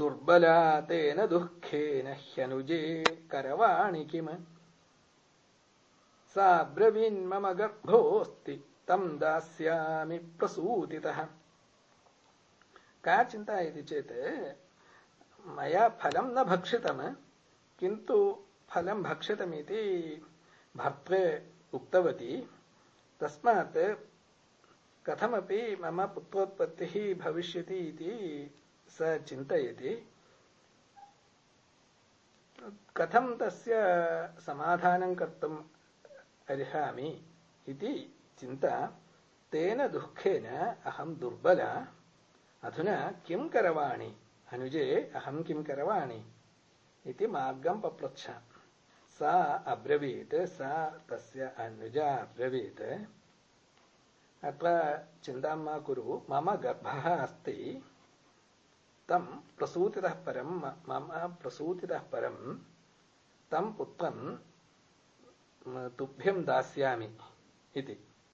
दुर्बला तेन दुःखेन ह्यनुजे करवाणि किम्? सा ब्रवीन्मम गर्भोऽस्ति, तं दास्यामि का चिन्ता इति चेत्, मया फलं न भक्षितम्, किन्तु फलं भक्षितमिति भर्त्रे उक्तवती। तस्मात् कथमपि मम पुत्रोत्पत्तिः भविष्यति इति स चिन्तयति कथं तस्य समाधानं कर्तुम् अर्हामि इति चिन्ता तेन दुःखेन अहं दुर्बला अधुना किं करवाणि अनुजे अहं किं करवाणि इति मार्गं पप्रच्छ सा अब्रवीत् सा तस्य अनुजा अब्रवीत् अत्र चिन्तां मा कुरु मम गर्भः अस्ति തം പ്രസൂതിതഃ പരം മമ പ്രസൂതിതഃ പരം തം പുത്രൻ തുഭ്യം ദാസ്യാമി ഇതി